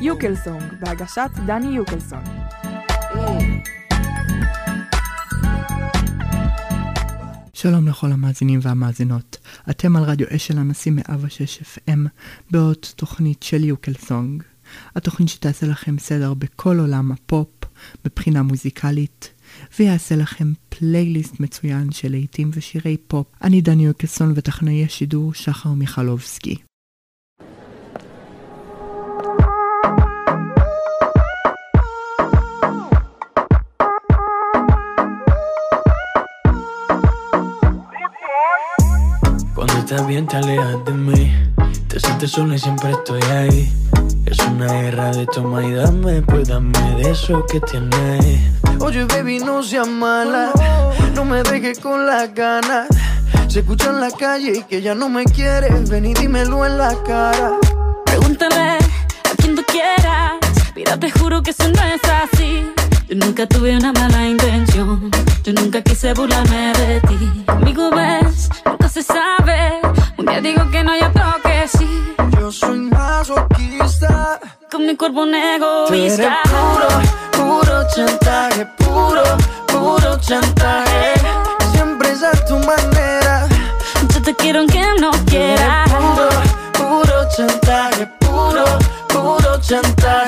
יוקלסונג, בהגשת דני יוקלסון. שלום לכל המאזינים והמאזינות. אתם על רדיו אשל הנשיא 106 FM בעוד תוכנית של יוקלסונג. התוכנית שתעשה לכם סדר בכל עולם הפופ מבחינה מוזיקלית, ויעשה לכם פלייליסט מצוין של להיטים ושירי פופ. אני דני יוקלסון וטכנאי השידור שחר מיכלובסקי. Estás bien, te alejas de mí. Te sientes sola y siempre estoy ahí. Es una guerra de toma y dame, pues dame de eso que tienes. Oye, baby, no seas mala. No me dejes con las ganas. Se escucha en la calle y que ya no me quieres. Ven y dímelo en la cara. Pregúntale a quien tú quieras. Mira, te juro que eso no es así. Yo nunca tuve una mala intención. Yo nunca quise burlarme de ti. Amigo, ves, nunca se sabe. Un día digo que no, hay otro que sí. Yo soy masoquista. Con mi cuerpo un egoísta. puro, puro chantaje. Puro, puro chantaje. Siempre es a tu manera. Yo te quiero aunque no quieras. Puro, puro chantaje. Puro, puro chantaje.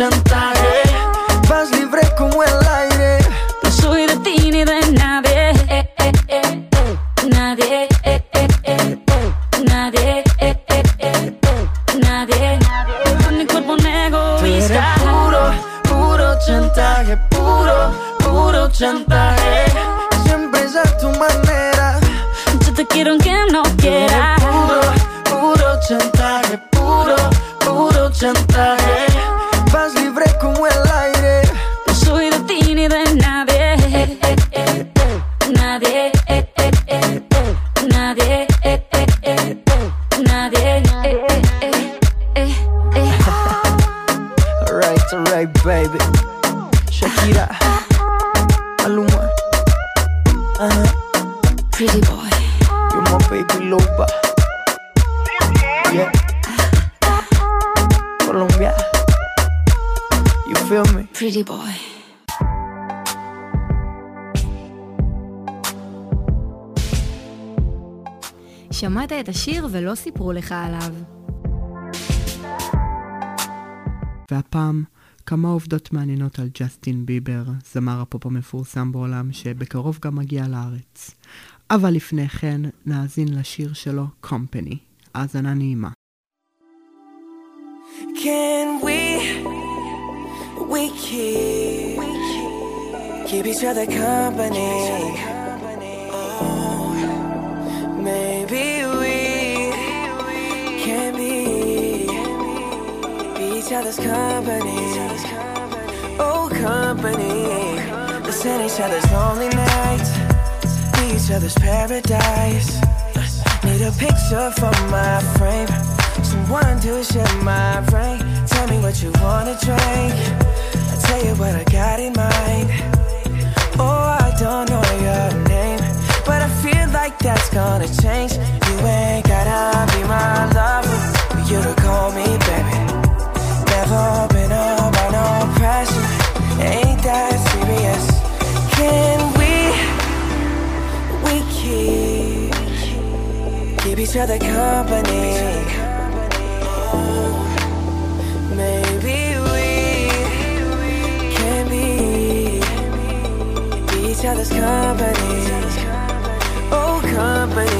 Chantaje. Vas libre como el aire. No soy de ti ni de nadie. Eh, eh, eh, eh. Nadie. eh, eh, eh, eh. Nadie. eh, eh, eh, eh. Nadie. Con mi cuerpo un egoísta. puro, puro chantaje. Puro, puro chantaje. Siempre es a tu manera. Yo te quiero aunque no quieras. Puro, puro chantaje. Puro, puro chantaje. Pretty boy. You're my baby loba. Yeah. Colombia. You feel me? Pretty boy. שמעת את השיר ולא סיפרו לך עליו. והפעם, כמה עובדות מעניינות על ג'סטין ביבר, זמר הפופ המפורסם בעולם, שבקרוב גם מגיע לארץ. אבל לפני כן, נאזין לשיר שלו, Company. האזנה נעימה. Can we, we keep, keep each other company? Oh, maybe we can be, be each other's company. Oh, company. Listen each other's lonely nights, each other's paradise. Need a picture for my frame. Someone to share my brain. Tell me what you wanna drink. I'll tell you what I got in mind. Oh, I don't know your name. But I feel like that's gonna change. You ain't gotta be my lover. For you to call me baby. Never been about no pressure. Ain't that serious? Can keep each other company. Maybe we can be each other's company. Oh, company.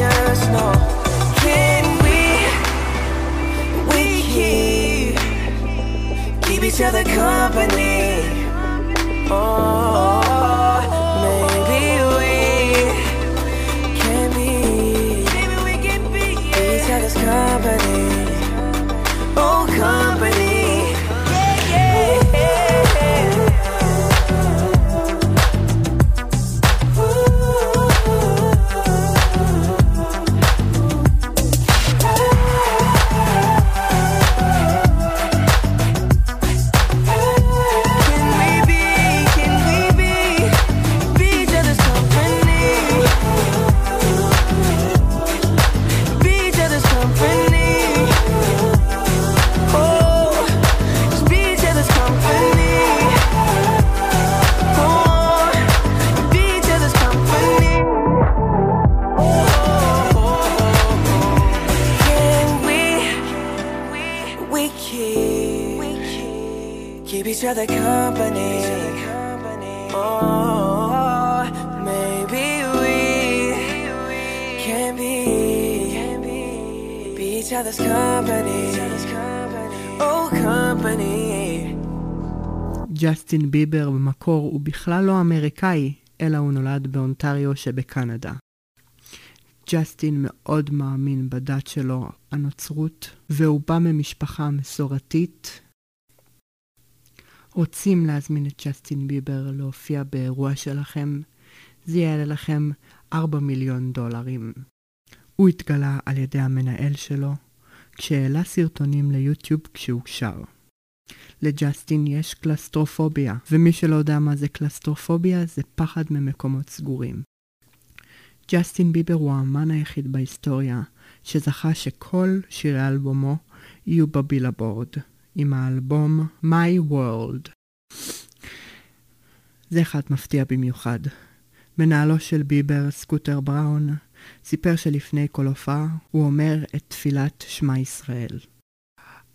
Each other company. Oh, maybe we can be. Maybe we can be each other's company. ג'סטין ביבר במקור הוא בכלל לא אמריקאי, אלא הוא נולד באונטריו שבקנדה. ג'סטין מאוד מאמין בדת שלו, הנוצרות, והוא בא ממשפחה מסורתית. רוצים להזמין את ג'סטין ביבר להופיע באירוע שלכם? זה יעלה לכם 4 מיליון דולרים. הוא התגלה על ידי המנהל שלו, כשהעלה סרטונים ליוטיוב כשהוא שר. לג'סטין יש קלסטרופוביה, ומי שלא יודע מה זה קלסטרופוביה זה פחד ממקומות סגורים. ג'סטין ביבר הוא האמן היחיד בהיסטוריה שזכה שכל שירי אלבומו יהיו בבילבורד, עם האלבום My World. זה אחד מפתיע במיוחד. מנהלו של ביבר, סקוטר בראון, סיפר שלפני כל הופעה הוא אומר את תפילת שמע ישראל.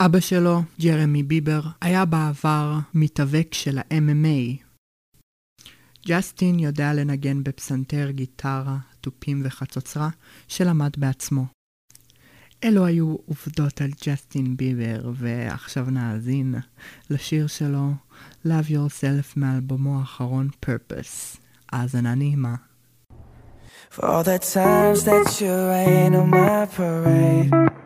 אבא שלו, ג'רמי ביבר, היה בעבר מתאבק של ה-MMA. ג'סטין יודע לנגן בפסנתר, גיטרה, תופים וחצוצרה, שלמד בעצמו. אלו היו עובדות על ג'סטין ביבר, ועכשיו נאזין לשיר שלו Love Yourself מאלבומו האחרון Purpose. האזנה נעימה. For all the times that you rain on my parade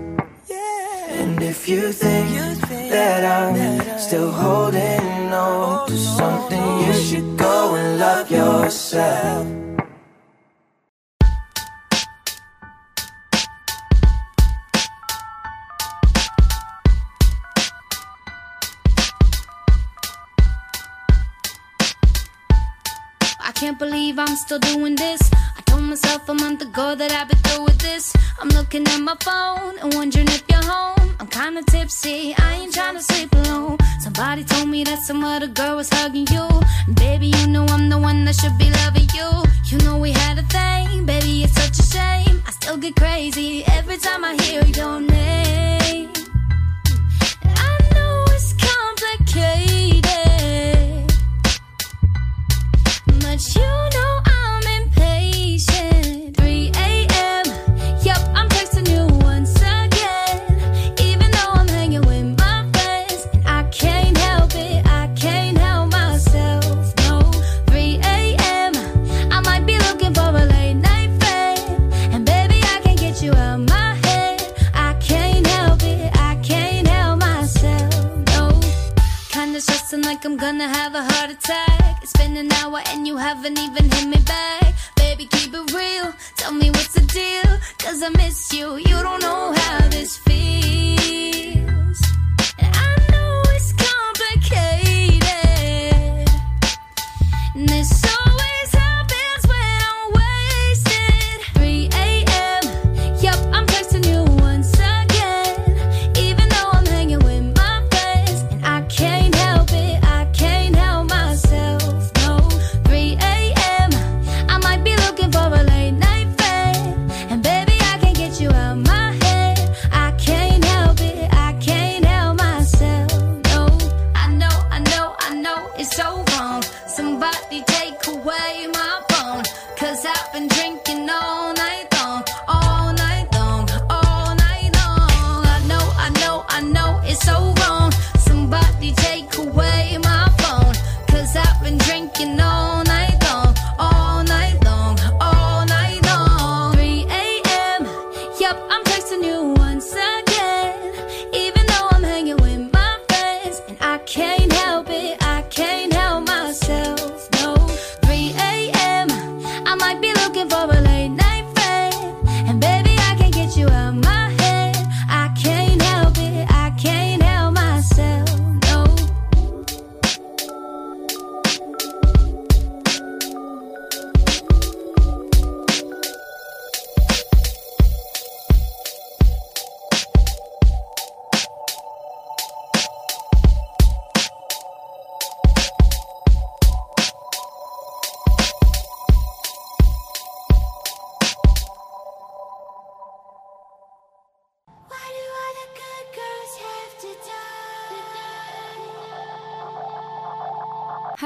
And if you think that I'm still holding on to something, you should go and love yourself. I can't believe I'm still doing this. I told myself a month ago that I'd be through with this. I'm looking at my phone and wondering if you're home. I'm kinda tipsy, I ain't trying to sleep alone. Somebody told me that some other girl was hugging you. And baby, you know I'm the one that should be loving you. You know we had a thing, baby, it's such a shame. I still get crazy every time I hear your name. I know it's complicated. But you I'm gonna have a heart attack. It's been an hour and you haven't even hit me back. Baby, keep it real. Tell me what's the deal. Cause I miss you. You don't know how this feels. And I know it's complicated. And this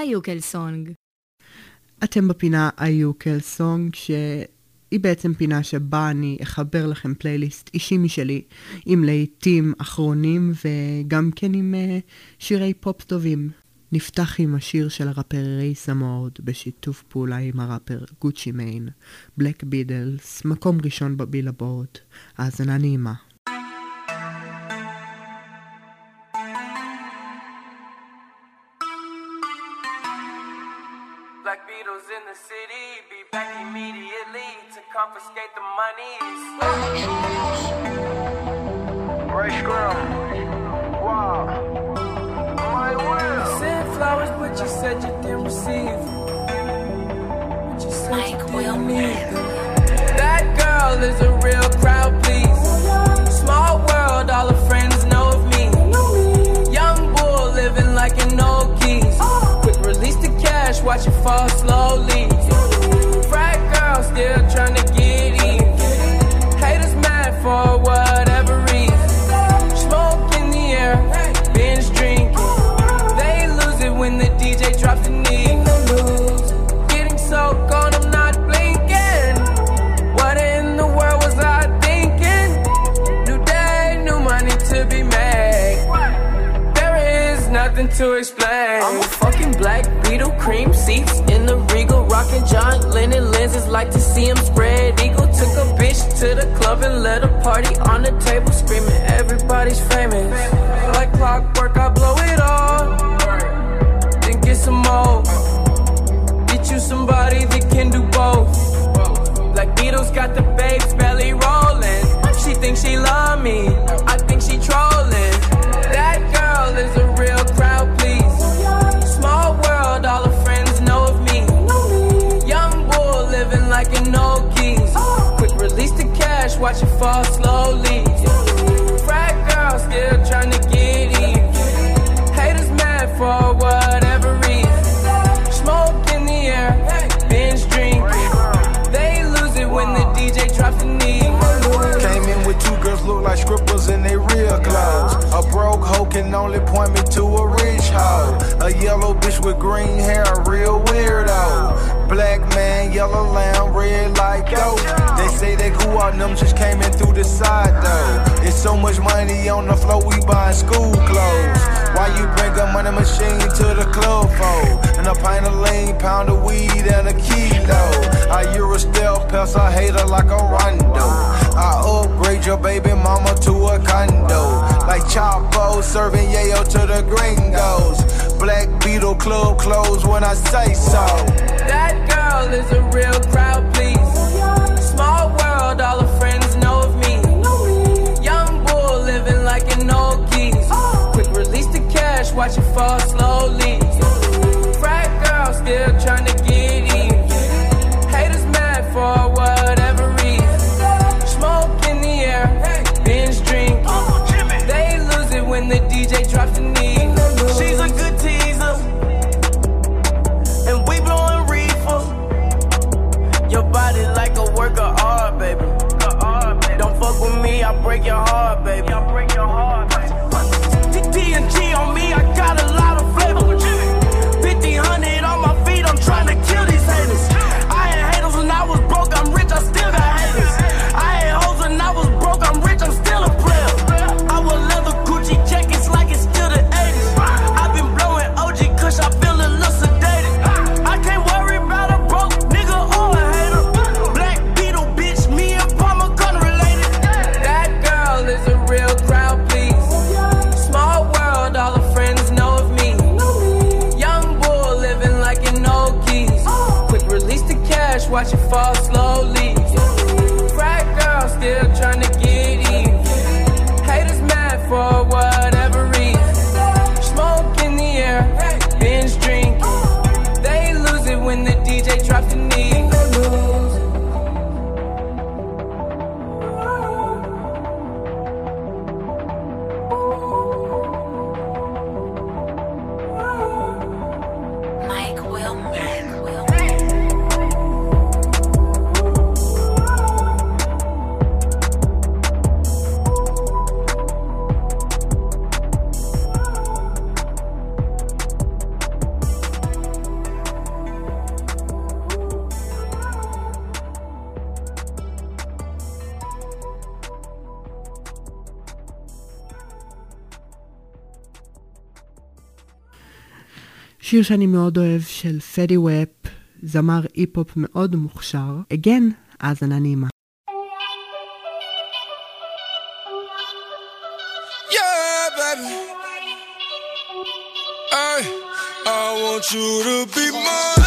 היוקלסונג. אתם בפינה היוקל סונג, שהיא בעצם פינה שבה אני אחבר לכם פלייליסט אישי משלי, עם להיטים אחרונים וגם כן עם uh, שירי פופ טובים. נפתח עם השיר של הראפר רייס המורד בשיתוף פעולה עם הראפר גוצ'י מיין, בלק בידלס, מקום ראשון בבילבורד. האזנה נעימה. Nothing to explain. I'm a fucking black Beatle, cream seats in the regal, rocking John Lennon lenses, like to see him spread eagle. Took a bitch to the club and let a party on the table, screaming everybody's famous. Like clockwork, I blow it all, then get some more. Get you somebody that can do both. Black Beatles got the babes belly rolling. She thinks she love me, I think she trolling. That girl is a like an old geese. Quick release the cash, watch it fall slowly. Frat girl still trying to get in. Haters mad for whatever reason. Smoke in the air, binge drinking. They lose it when the DJ drops the knee. Came in with two girls look like scribbles in their real clothes. A broke hoe can only point me to a rich hoe. A yellow bitch with green hair, a real weirdo. Black man, yellow lamb, red like dope. They say they grew out, them just came in through the side though. It's so much money on the floor, we buying school clothes. Why you bring a money machine to the club for? And a pint of lean, pound of weed, and a kilo. I Euro still pest a hater like a rondo. I upgrade your baby mama to a condo. Like Chapo serving yayo to the gringos. Black Beatle Club closed when I say so. That girl is a real crowd, please. Small world, all her friends know of me. Young bull living like an old geese. Quick release the cash, watch it fall slowly. שיר שאני מאוד אוהב של פדי ופ, זמר אי-פופ מאוד מוכשר. again, האזנה נעימה. Yeah, I want you to be mine.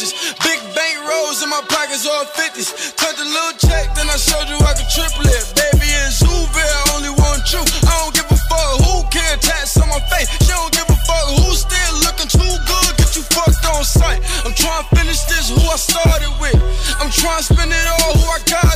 Big bank rolls in my pockets, all 50s. Cut the little check, then I showed you I could triple it. Baby, in Zooville, only want you. I don't give a fuck who can tats on my face. She don't give a fuck who's still looking too good. Get you fucked on sight. I'm trying to finish this, who I started with. I'm trying to spend it all, who I got.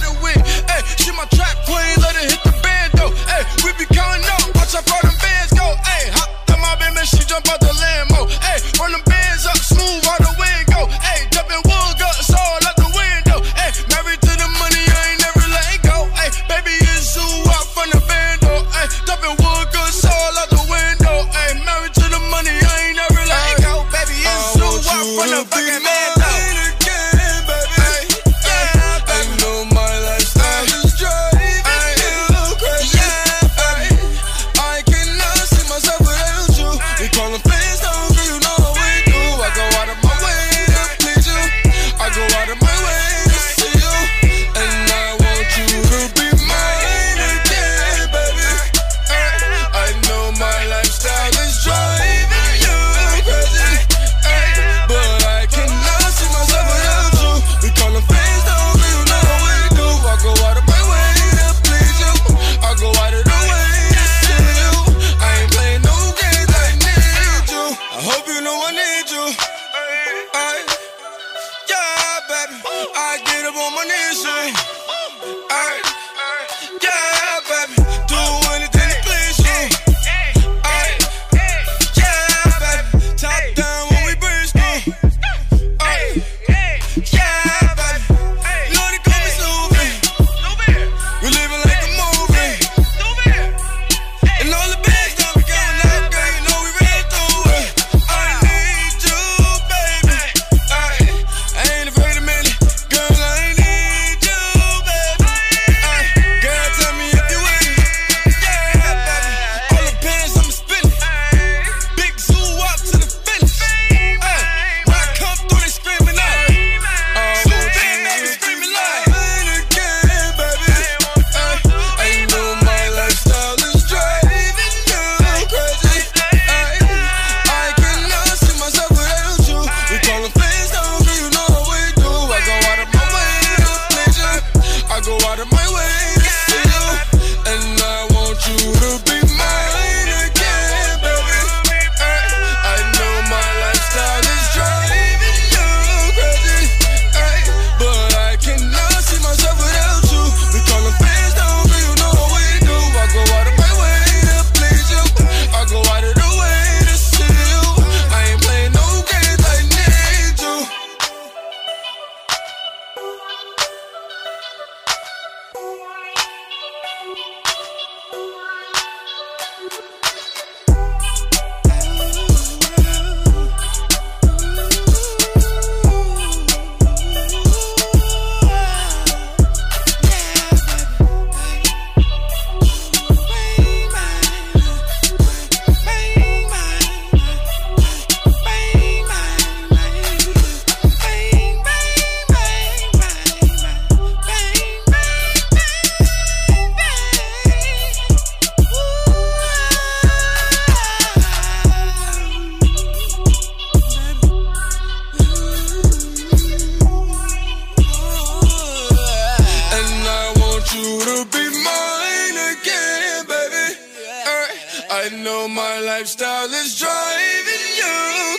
know my lifestyle is driving you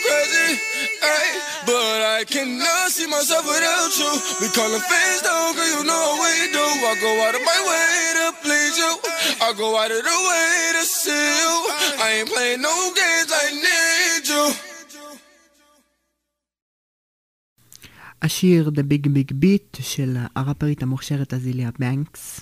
crazy, ay, but I cannot see myself without you. We callin' fans though, cause you know we do. I go out of my way to please you. I go out of the way to see you. I ain't playing no games, I need you. השיר The Big Big Beat של הראפרית המוכשרת אזיליה בנקס,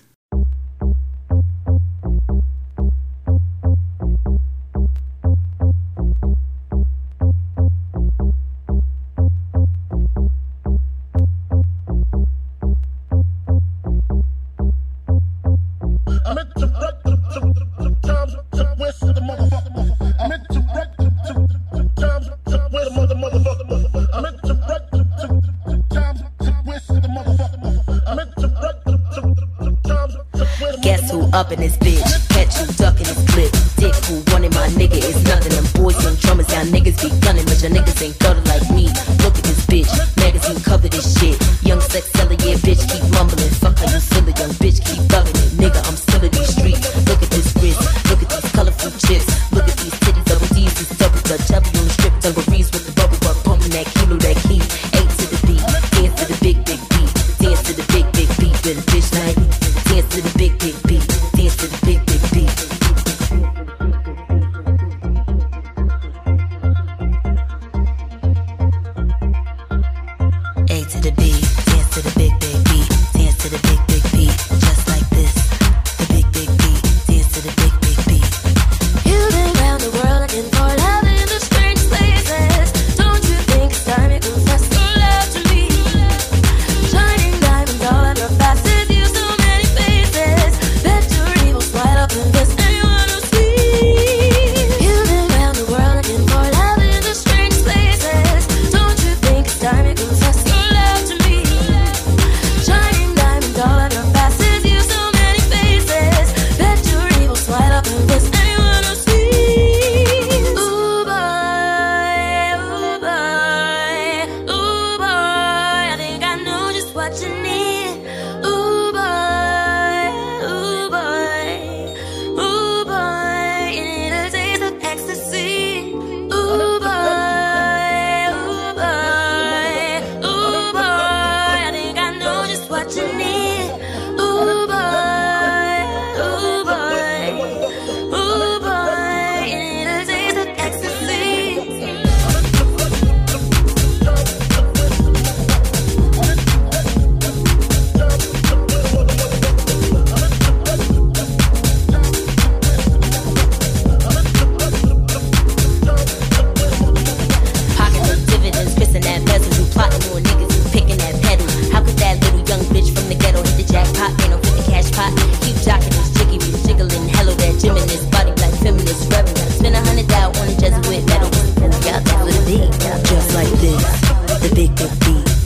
to the big, big beat. Dance to the big,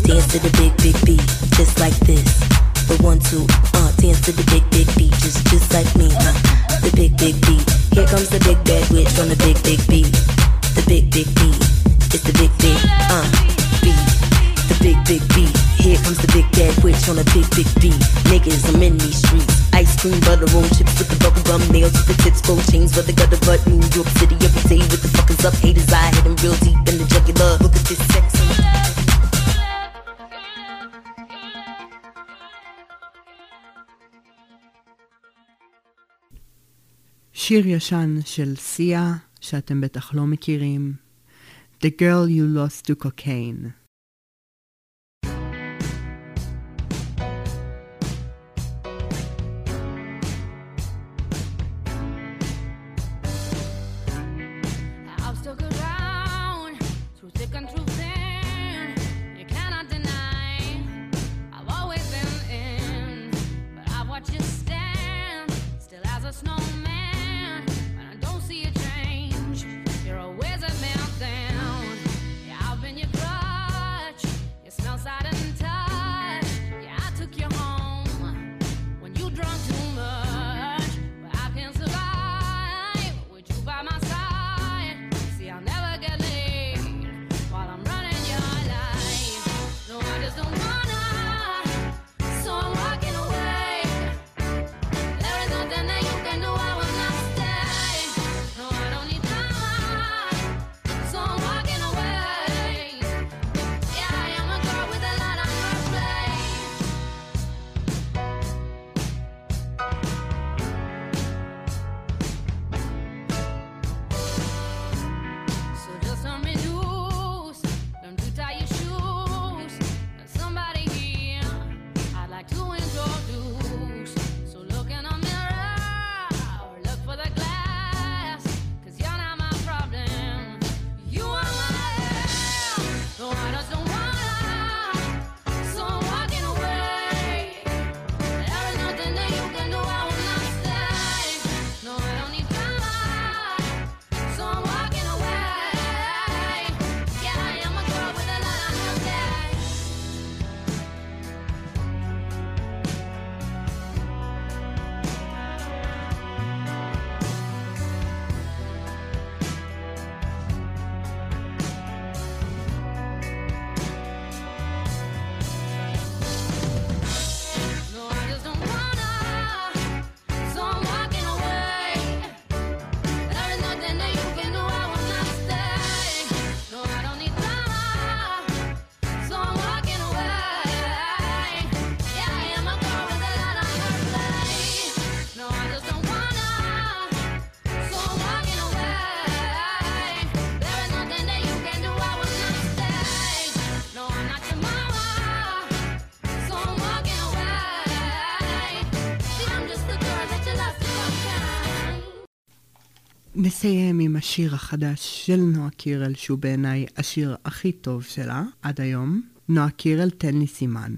dance to the big, big beat, just like this. The one, two, uh, dance to the big, big beat, just, just like me, huh? The big, big beat. Here comes the big bad witch on the big, big beat. The big, big beat. It's the big, big, uh, beat. The big, big beat. Here comes the big bad witch on a big, big beat. Niggas, I'm in these streets. Ice cream, butter, roll chips with the bubble gum, nails with the tips, gold chains for the gutter, butt New York City every day with the fuckers up. Haters, I hit them real deep in the jugular. Look at this sex. שיר ישן של סיה, שאתם בטח לא מכירים, The Girl You Lost to Cocaine. נסיים עם השיר החדש של נועה קירל, שהוא בעיניי השיר הכי טוב שלה עד היום. נועה קירל, תן לי סימן.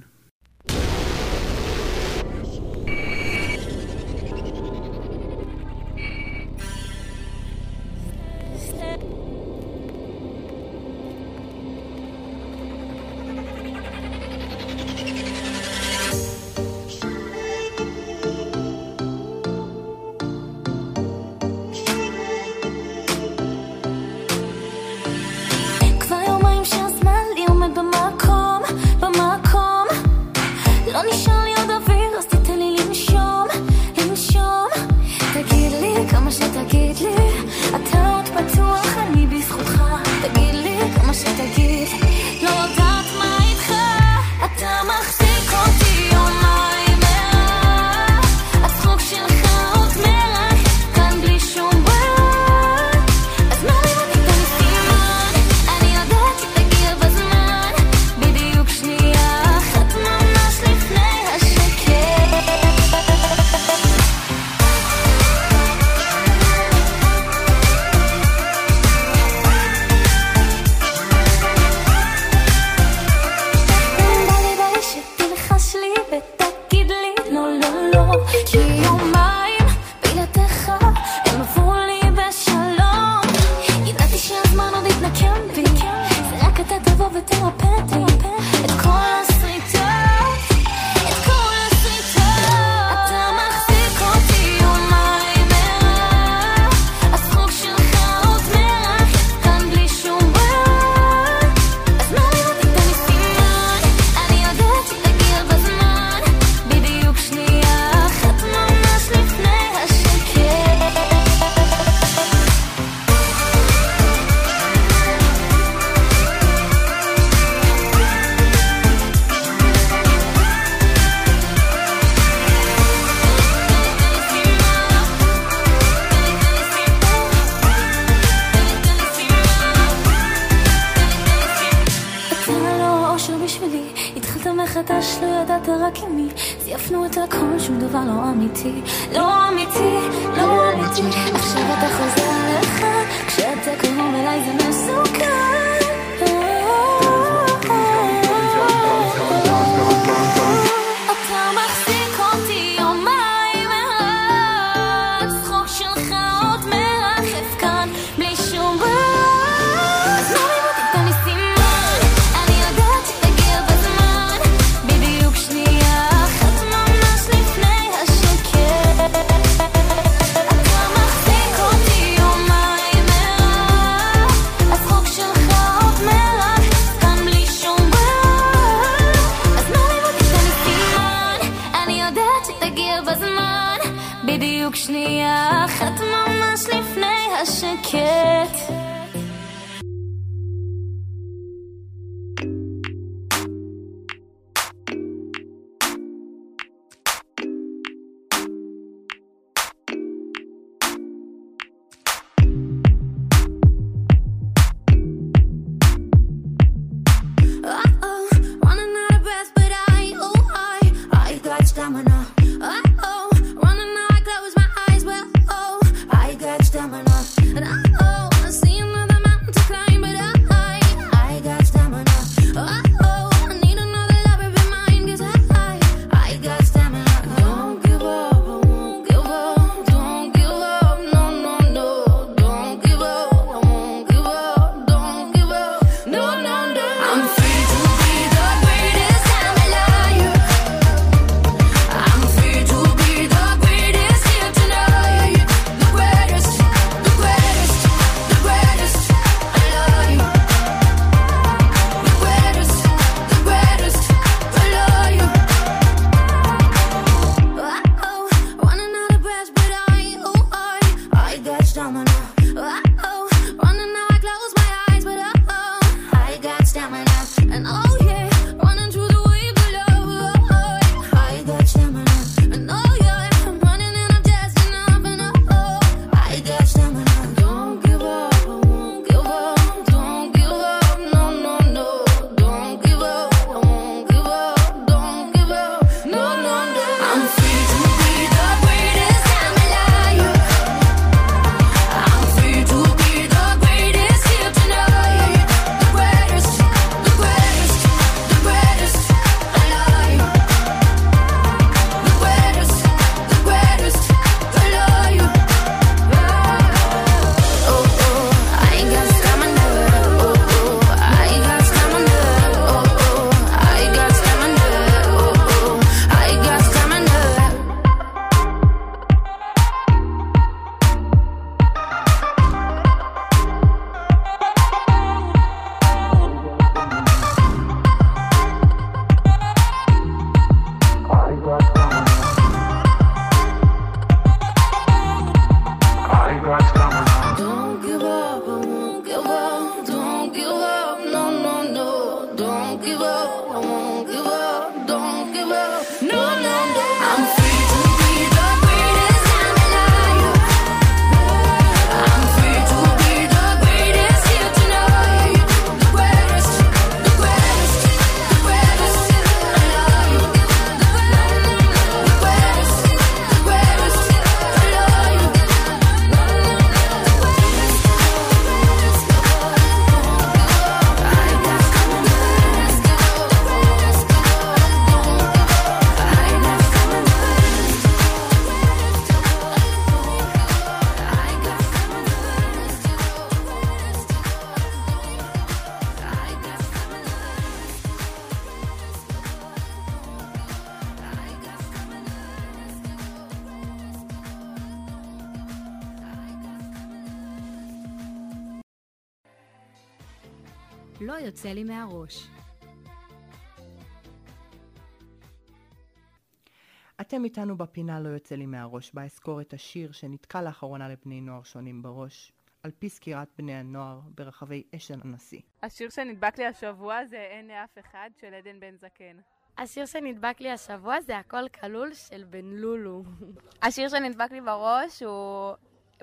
אתם איתנו בפינה לא יוצא לי מהראש, בה אזכור את השיר שנתקע לאחרונה לבני נוער שונים בראש, על פי סקירת בני הנוער ברחבי אשל הנשיא. השיר שנדבק לי השבוע זה אין לאף אחד של עדן בן זקן. השיר שנדבק לי השבוע זה הכל כלול של בן לולו. השיר שנדבק לי בראש הוא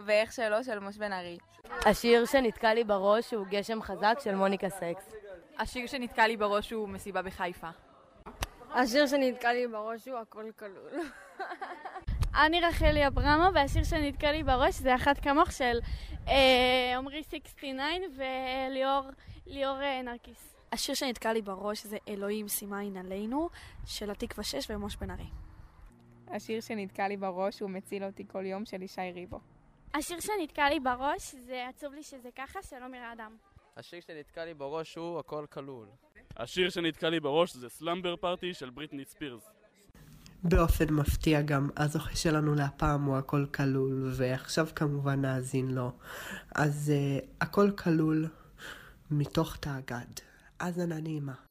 ואיך שלא של מוש בן ארי. השיר שנתקע לי בראש הוא גשם חזק של מוניקה סקס. השיר שנתקע לי בראש הוא מסיבה בחיפה. השיר שנתקע לי בראש הוא הכל כלול. אני רחלי אברמו, והשיר שנתקע לי בראש זה אחת כמוך של אה, עמרי 69 וליאור אה, נרקיס. השיר שנתקע לי בראש זה אלוהים שימה עין עלינו, של התקווה 6 ומוש בן ארי. השיר שנתקע לי בראש הוא מציל אותי כל יום של ישי ריבו. השיר שנתקע לי בראש זה עצוב לי שזה ככה, של עומר אדם. השיר שנתקע לי בראש הוא הכל כלול. השיר שנתקע לי בראש זה סלאמבר פארטי של בריטני ספירס. באופן מפתיע גם הזוכה שלנו להפעם הוא הכל כלול, ועכשיו כמובן נאזין לו. אז uh, הכל כלול מתוך תאגד. האזנה נעימה.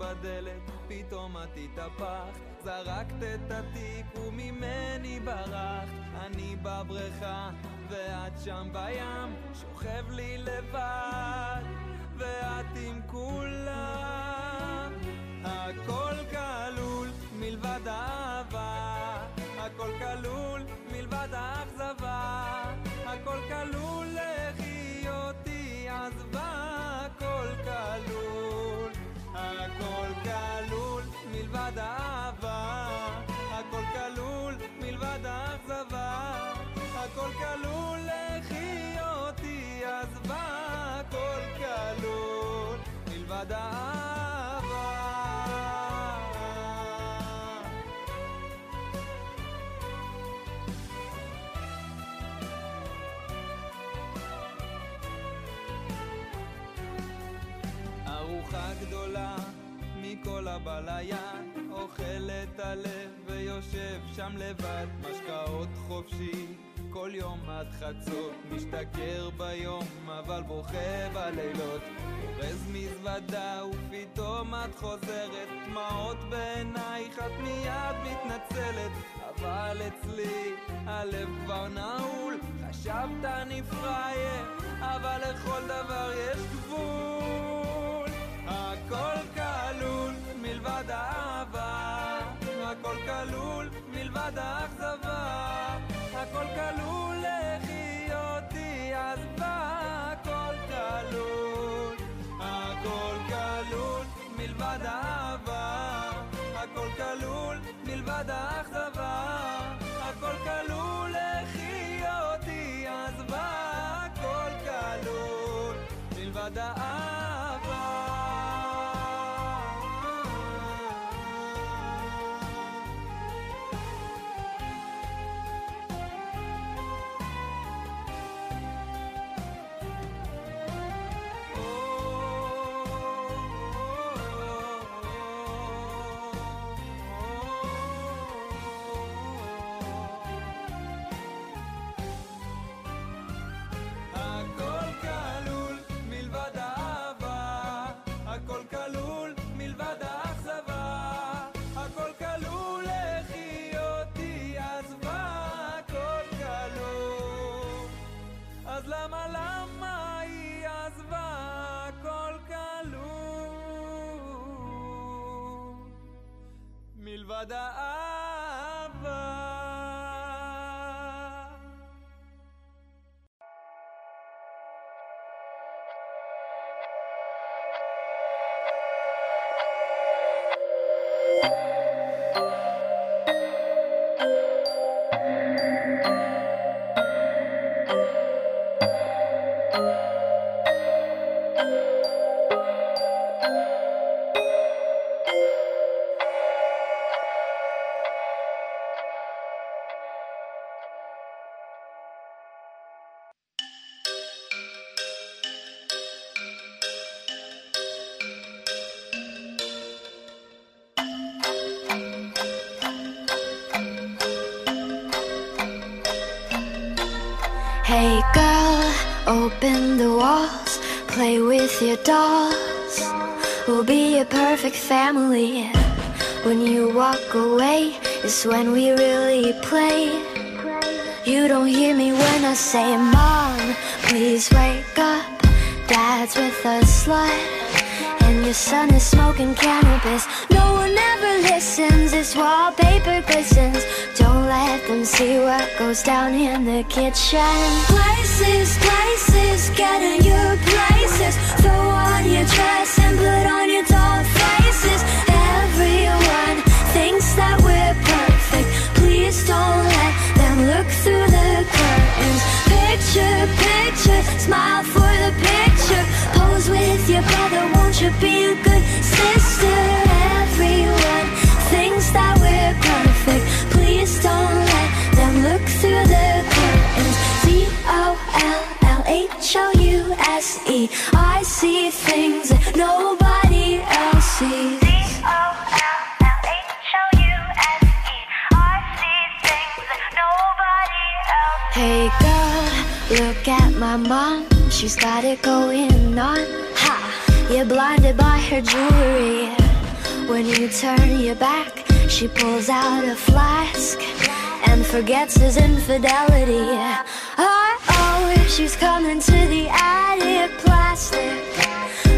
בדלת, פתאום את התהפכת, זרקת את התיק וממני ברחת, אני בבריכה ואת שם בים, שוכב לי לבד, ואת עם כולם. את הלב ויושב שם לבד, משקאות חופשי, כל יום עד חצות, משתכר ביום אבל בוכה בלילות, אורז מזוודה ופתאום את חוזרת, דמעות בעינייך את מיד מתנצלת, אבל אצלי הלב כבר נעול, חשבת אני פראייר, אבל לכל דבר יש גבול. הכל כלול מלבד האהבה, מלבד האכזבה, הכל כלול לחיותי עזבה, הכל כלול, הכל כלול מלבד האהבה, הכל כלול מלבד האכזבה, הכל כלול לחיותי עזבה, הכל כלול מלבד האהבה. that I Hey girl, open the walls, play with your dolls. We'll be a perfect family. When you walk away, it's when we really play. You don't hear me when I say, Mom, please wake up. Dad's with a slut, and your son is smoking cannabis. No one ever listens, this wallpaper glistens. Don't let them see what goes down in the kitchen. Places, places, get in your places. Throw on your dress and put on your doll faces. Everyone thinks that we're perfect. Please don't let them look through the curtains. Picture, picture, smile for the picture. Pose with your brother, won't you be a good sister? Thinks that we're perfect. Please don't let them look through the curtains. D O L L H O U S E. I see things that nobody else sees. C O L L A U S. I see things that nobody else. Hey girl, look at my mom. She's got it going on. Ha! You're blinded by her jewelry. When you turn your back, she pulls out a flask and forgets his infidelity. Oh, oh, she's coming to the attic. Plastic,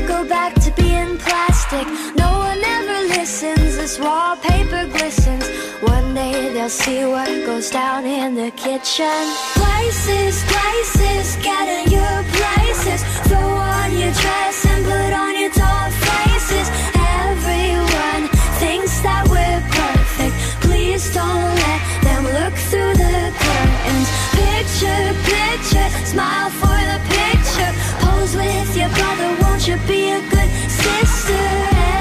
go back to being plastic. No one ever listens. This wallpaper glistens. One day they'll see what goes down in the kitchen. Places, places, get in your places. Throw on your dress and put on your smile for the picture. Pose with your brother, won't you be a good sister?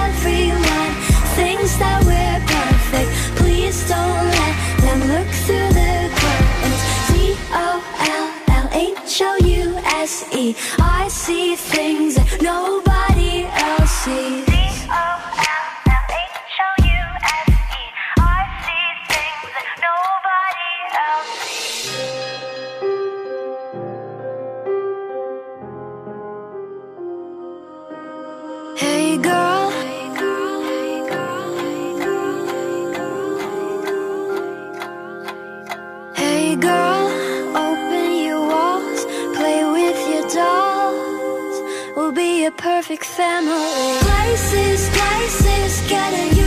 Everyone thinks that we're perfect. Please don't let them look through the curtains. D O L L H O U S E. I see perfect family. Places, places, get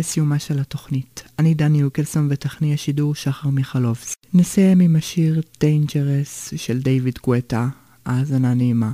לסיומה של התוכנית. אני דני אוקלסון וטכני השידור שחר מיכלובס. נסיים עם השיר "Dangerous" של דיוויד גואטה. האזנה נעימה.